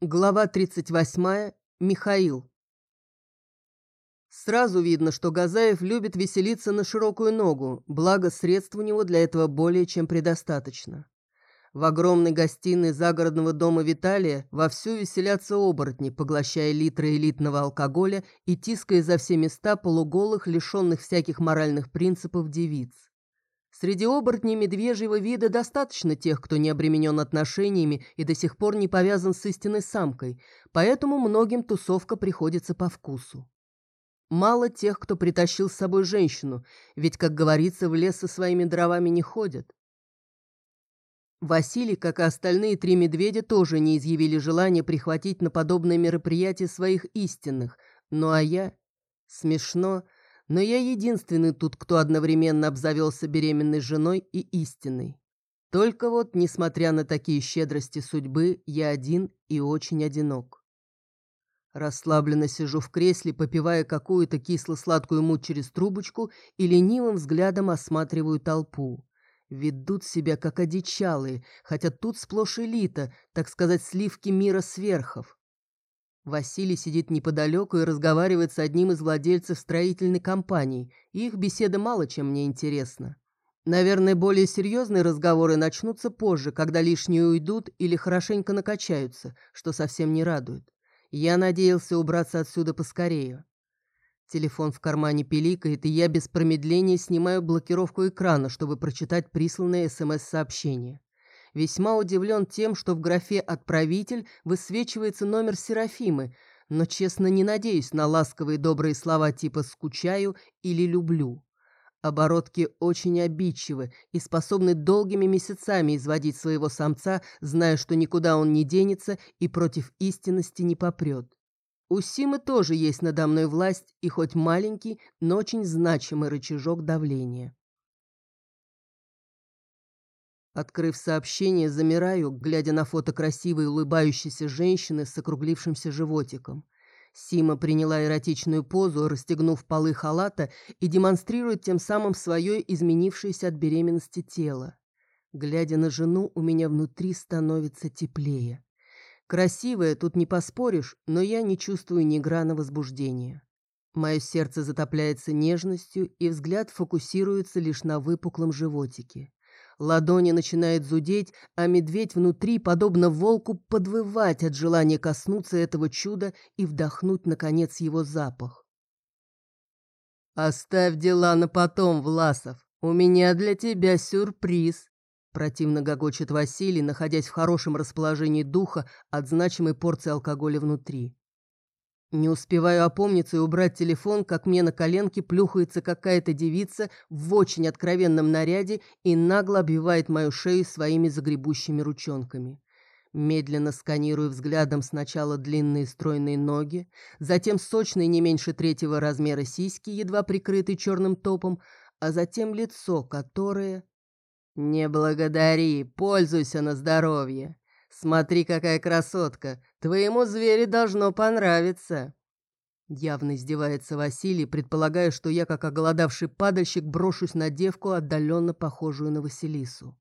Глава 38. Михаил. Сразу видно, что Газаев любит веселиться на широкую ногу, благо средств у него для этого более чем предостаточно. В огромной гостиной загородного дома Виталия вовсю веселятся оборотни, поглощая литры элитного алкоголя и тиская за все места полуголых, лишенных всяких моральных принципов девиц. Среди оборотней медвежьего вида достаточно тех, кто не обременен отношениями и до сих пор не повязан с истинной самкой, поэтому многим тусовка приходится по вкусу. Мало тех, кто притащил с собой женщину, ведь, как говорится, в лес со своими дровами не ходят. Василий, как и остальные три медведя, тоже не изъявили желания прихватить на подобное мероприятие своих истинных, ну а я... Смешно, но я единственный тут, кто одновременно обзавелся беременной женой и истиной. Только вот, несмотря на такие щедрости судьбы, я один и очень одинок. Расслабленно сижу в кресле, попивая какую-то кисло-сладкую муть через трубочку и ленивым взглядом осматриваю толпу. Ведут себя как одичалые, хотя тут сплошь элита, так сказать, сливки мира сверхов. Василий сидит неподалеку и разговаривает с одним из владельцев строительной компании. Их беседа мало чем мне интересна. Наверное, более серьезные разговоры начнутся позже, когда лишние уйдут или хорошенько накачаются, что совсем не радует. Я надеялся убраться отсюда поскорее. Телефон в кармане пиликает, и я без промедления снимаю блокировку экрана, чтобы прочитать присланное СМС-сообщение весьма удивлен тем, что в графе «Отправитель» высвечивается номер Серафимы, но, честно, не надеюсь на ласковые добрые слова типа «скучаю» или «люблю». Оборотки очень обидчивы и способны долгими месяцами изводить своего самца, зная, что никуда он не денется и против истинности не попрет. У Симы тоже есть надо мной власть и хоть маленький, но очень значимый рычажок давления. Открыв сообщение, замираю, глядя на фото красивой улыбающейся женщины с округлившимся животиком. Сима приняла эротичную позу, расстегнув полы халата и демонстрирует тем самым свое изменившееся от беременности тело. Глядя на жену, у меня внутри становится теплее. Красивая, тут не поспоришь, но я не чувствую ни грана возбуждения. Мое сердце затопляется нежностью, и взгляд фокусируется лишь на выпуклом животике. Ладони начинают зудеть, а медведь внутри, подобно волку, подвывать от желания коснуться этого чуда и вдохнуть, наконец, его запах. «Оставь дела на потом, Власов. У меня для тебя сюрприз», — противно гогочет Василий, находясь в хорошем расположении духа от значимой порции алкоголя внутри. Не успеваю опомниться и убрать телефон, как мне на коленке плюхается какая-то девица в очень откровенном наряде и нагло обвивает мою шею своими загребущими ручонками. Медленно сканирую взглядом сначала длинные стройные ноги, затем сочные не меньше третьего размера сиськи, едва прикрытые черным топом, а затем лицо, которое... «Не благодари, пользуйся на здоровье!» Смотри, какая красотка! Твоему зверю должно понравиться!» Явно издевается Василий, предполагая, что я, как оголодавший падальщик, брошусь на девку, отдаленно похожую на Василису.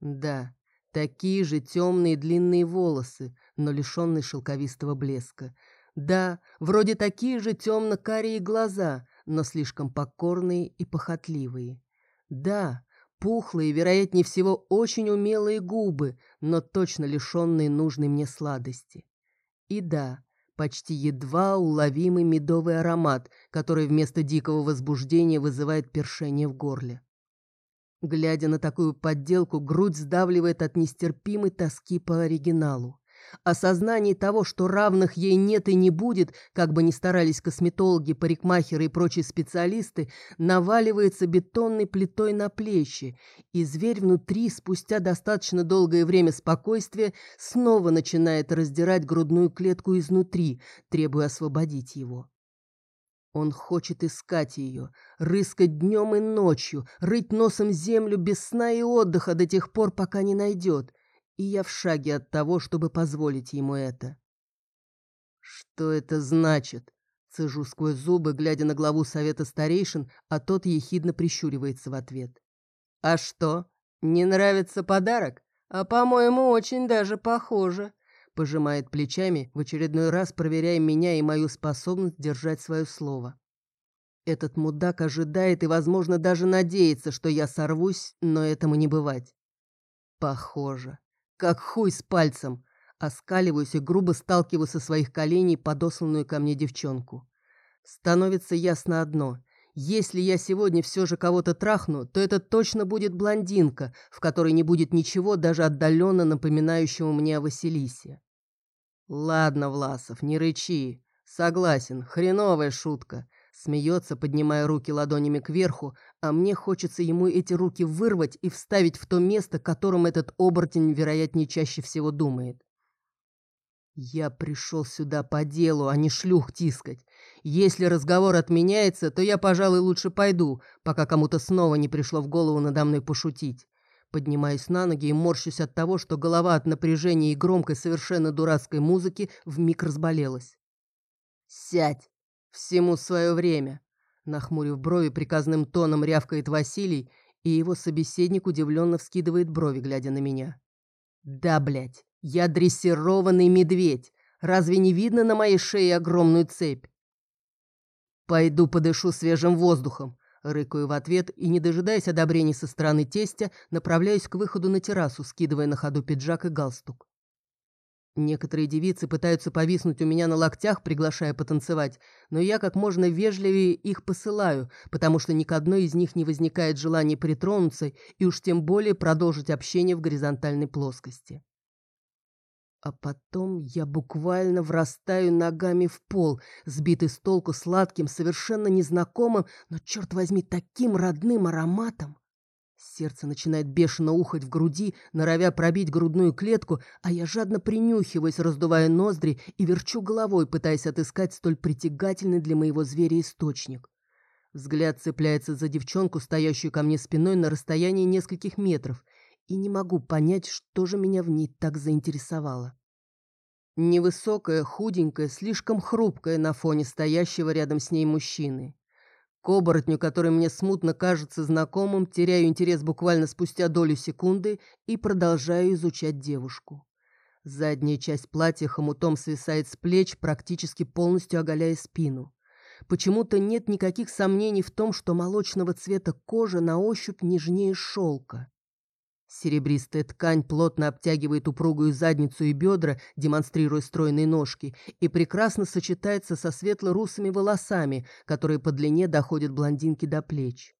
Да, такие же темные длинные волосы, но лишенные шелковистого блеска. Да, вроде такие же темно-карие глаза, но слишком покорные и похотливые. Да, Пухлые, вероятнее всего, очень умелые губы, но точно лишенные нужной мне сладости. И да, почти едва уловимый медовый аромат, который вместо дикого возбуждения вызывает першение в горле. Глядя на такую подделку, грудь сдавливает от нестерпимой тоски по оригиналу. Осознание того, что равных ей нет и не будет, как бы ни старались косметологи, парикмахеры и прочие специалисты, наваливается бетонной плитой на плечи, и зверь внутри, спустя достаточно долгое время спокойствия, снова начинает раздирать грудную клетку изнутри, требуя освободить его. Он хочет искать ее, рыскать днем и ночью, рыть носом землю без сна и отдыха до тех пор, пока не найдет и я в шаге от того, чтобы позволить ему это. «Что это значит?» Цежу сквозь зубы, глядя на главу совета старейшин, а тот ехидно прищуривается в ответ. «А что, не нравится подарок? А, по-моему, очень даже похоже. пожимает плечами, в очередной раз проверяя меня и мою способность держать свое слово. Этот мудак ожидает и, возможно, даже надеется, что я сорвусь, но этому не бывать. Похоже. Как хуй с пальцем. Оскаливаюсь и грубо сталкиваю со своих коленей подосланную ко мне девчонку. Становится ясно одно. Если я сегодня все же кого-то трахну, то это точно будет блондинка, в которой не будет ничего даже отдаленно напоминающего мне о Василисе. Ладно, Власов, не рычи. Согласен, хреновая шутка. Смеется, поднимая руки ладонями кверху, а мне хочется ему эти руки вырвать и вставить в то место, которым этот оборотень, вероятнее, чаще всего думает. Я пришел сюда по делу, а не шлюх тискать. Если разговор отменяется, то я, пожалуй, лучше пойду, пока кому-то снова не пришло в голову надо мной пошутить. Поднимаюсь на ноги и морщусь от того, что голова от напряжения и громкой, совершенно дурацкой музыки вмиг разболелась. «Сядь! Всему свое время!» Нахмурив брови, приказным тоном рявкает Василий, и его собеседник удивленно вскидывает брови, глядя на меня. «Да, блядь, я дрессированный медведь. Разве не видно на моей шее огромную цепь? Пойду подышу свежим воздухом. Рыкаю в ответ и, не дожидаясь одобрений со стороны тестя, направляюсь к выходу на террасу, скидывая на ходу пиджак и галстук. Некоторые девицы пытаются повиснуть у меня на локтях, приглашая потанцевать, но я как можно вежливее их посылаю, потому что ни к одной из них не возникает желания притронуться и уж тем более продолжить общение в горизонтальной плоскости. А потом я буквально врастаю ногами в пол, сбитый с толку сладким, совершенно незнакомым, но, черт возьми, таким родным ароматом. Сердце начинает бешено ухать в груди, норовя пробить грудную клетку, а я жадно принюхиваюсь, раздувая ноздри и верчу головой, пытаясь отыскать столь притягательный для моего зверя источник. Взгляд цепляется за девчонку, стоящую ко мне спиной на расстоянии нескольких метров — и не могу понять, что же меня в ней так заинтересовало. Невысокая, худенькая, слишком хрупкая на фоне стоящего рядом с ней мужчины. К оборотню, который мне смутно кажется знакомым, теряю интерес буквально спустя долю секунды и продолжаю изучать девушку. Задняя часть платья хомутом свисает с плеч, практически полностью оголяя спину. Почему-то нет никаких сомнений в том, что молочного цвета кожа на ощупь нежнее шелка. Серебристая ткань плотно обтягивает упругую задницу и бедра, демонстрируя стройные ножки, и прекрасно сочетается со светло-русыми волосами, которые по длине доходят блондинки до плеч.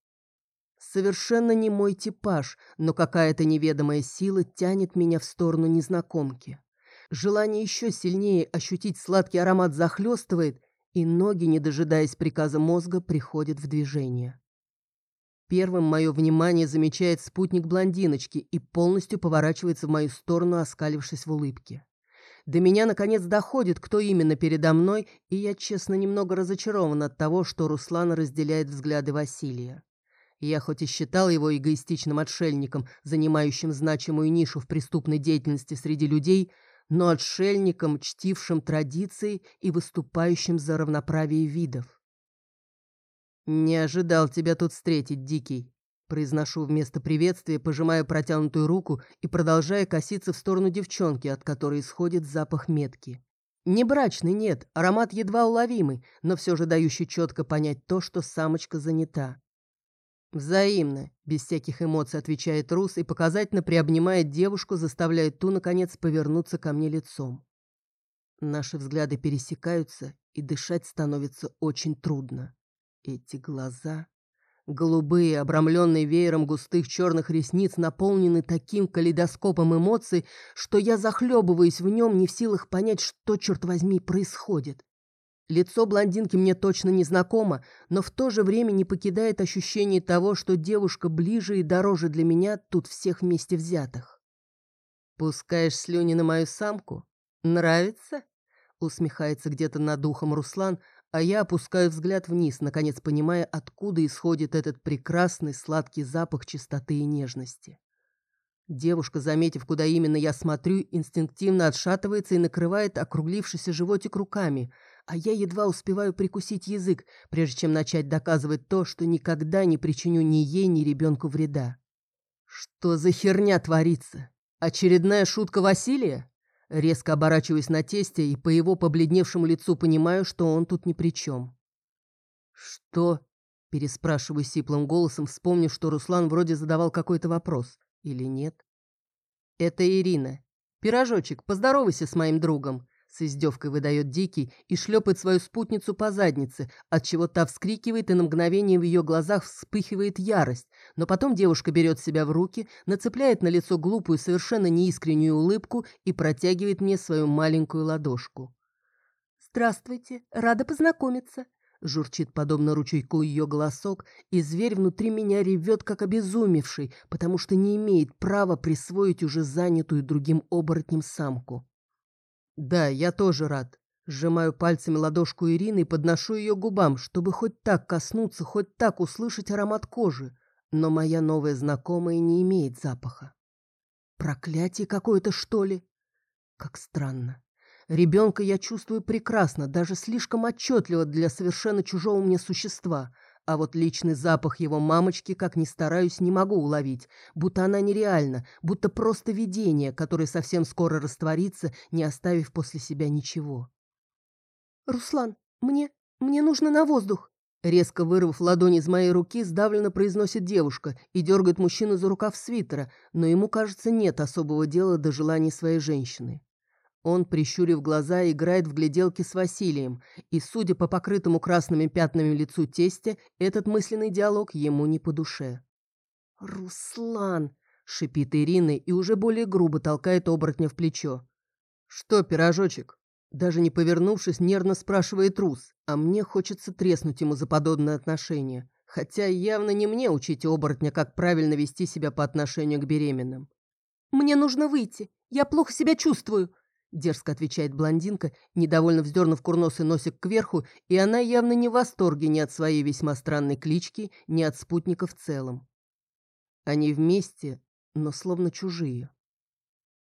Совершенно не мой типаж, но какая-то неведомая сила тянет меня в сторону незнакомки. Желание еще сильнее ощутить сладкий аромат захлестывает, и ноги, не дожидаясь приказа мозга, приходят в движение. Первым мое внимание замечает спутник блондиночки и полностью поворачивается в мою сторону, оскалившись в улыбке. До меня, наконец, доходит, кто именно передо мной, и я, честно, немного разочарован от того, что Руслан разделяет взгляды Василия. Я хоть и считал его эгоистичным отшельником, занимающим значимую нишу в преступной деятельности среди людей, но отшельником, чтившим традиции и выступающим за равноправие видов. «Не ожидал тебя тут встретить, Дикий», — произношу вместо приветствия, пожимая протянутую руку и продолжая коситься в сторону девчонки, от которой исходит запах метки. Не брачный, нет, аромат едва уловимый, но все же дающий четко понять то, что самочка занята. «Взаимно», — без всяких эмоций отвечает Рус и показательно приобнимает девушку, заставляя ту, наконец, повернуться ко мне лицом. Наши взгляды пересекаются, и дышать становится очень трудно. Эти глаза, голубые, обрамленные веером густых черных ресниц, наполнены таким калейдоскопом эмоций, что я захлебываюсь в нем, не в силах понять, что, черт возьми, происходит. Лицо блондинки мне точно не знакомо, но в то же время не покидает ощущение того, что девушка ближе и дороже для меня тут всех вместе взятых. «Пускаешь слюни на мою самку? Нравится?» Усмехается где-то над ухом Руслан, а я опускаю взгляд вниз, наконец понимая, откуда исходит этот прекрасный сладкий запах чистоты и нежности. Девушка, заметив, куда именно я смотрю, инстинктивно отшатывается и накрывает округлившийся животик руками, а я едва успеваю прикусить язык, прежде чем начать доказывать то, что никогда не причиню ни ей, ни ребенку вреда. Что за херня творится? Очередная шутка Василия? Резко оборачиваюсь на тесте и по его побледневшему лицу понимаю, что он тут ни при чем. «Что?» – переспрашиваю сиплым голосом, вспомнив, что Руслан вроде задавал какой-то вопрос. Или нет? «Это Ирина. Пирожочек, поздоровайся с моим другом», с издевкой выдает Дикий и шлепает свою спутницу по заднице, отчего та вскрикивает, и на мгновение в ее глазах вспыхивает ярость. Но потом девушка берет себя в руки, нацепляет на лицо глупую, совершенно неискреннюю улыбку и протягивает мне свою маленькую ладошку. «Здравствуйте, рада познакомиться», Журчит подобно ручейку ее голосок, и зверь внутри меня ревет, как обезумевший, потому что не имеет права присвоить уже занятую другим оборотнем самку. «Да, я тоже рад». Сжимаю пальцами ладошку Ирины и подношу ее губам, чтобы хоть так коснуться, хоть так услышать аромат кожи. Но моя новая знакомая не имеет запаха. Проклятие какое-то, что ли? Как странно. Ребенка я чувствую прекрасно, даже слишком отчетливо для совершенно чужого мне существа — а вот личный запах его мамочки, как ни стараюсь, не могу уловить, будто она нереальна, будто просто видение, которое совсем скоро растворится, не оставив после себя ничего. «Руслан, мне... мне нужно на воздух!» Резко вырвав ладонь из моей руки, сдавленно произносит девушка и дергает мужчину за рукав свитера, но ему, кажется, нет особого дела до желаний своей женщины. Он, прищурив глаза, играет в гляделки с Василием, и, судя по покрытому красными пятнами лицу тестя, этот мысленный диалог ему не по душе. «Руслан!» — шипит Ирина и уже более грубо толкает оборотня в плечо. «Что, пирожочек?» Даже не повернувшись, нервно спрашивает Рус, а мне хочется треснуть ему за подобное отношение. Хотя явно не мне учить оборотня, как правильно вести себя по отношению к беременным. «Мне нужно выйти. Я плохо себя чувствую», Дерзко отвечает блондинка, недовольно вздернув курносый носик кверху, и она явно не в восторге ни от своей весьма странной клички, ни от спутника в целом. Они вместе, но словно чужие.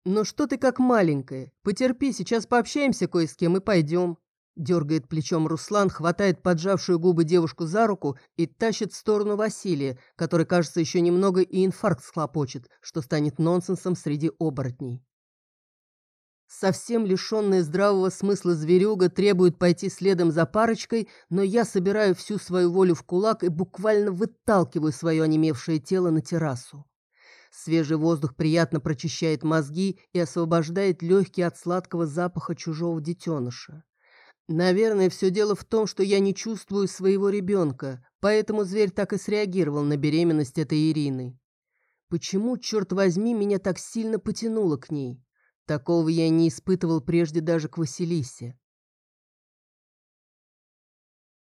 «Ну что ты как маленькая? Потерпи, сейчас пообщаемся кое с кем и пойдем». Дергает плечом Руслан, хватает поджавшую губы девушку за руку и тащит в сторону Василия, который, кажется, еще немного и инфаркт схлопочет, что станет нонсенсом среди оборотней. Совсем лишенная здравого смысла зверюга требует пойти следом за парочкой, но я собираю всю свою волю в кулак и буквально выталкиваю свое онемевшее тело на террасу. Свежий воздух приятно прочищает мозги и освобождает легкие от сладкого запаха чужого детеныша. Наверное, все дело в том, что я не чувствую своего ребенка, поэтому зверь так и среагировал на беременность этой Ирины. Почему, черт возьми, меня так сильно потянуло к ней? Такого я не испытывал прежде даже к Василисе.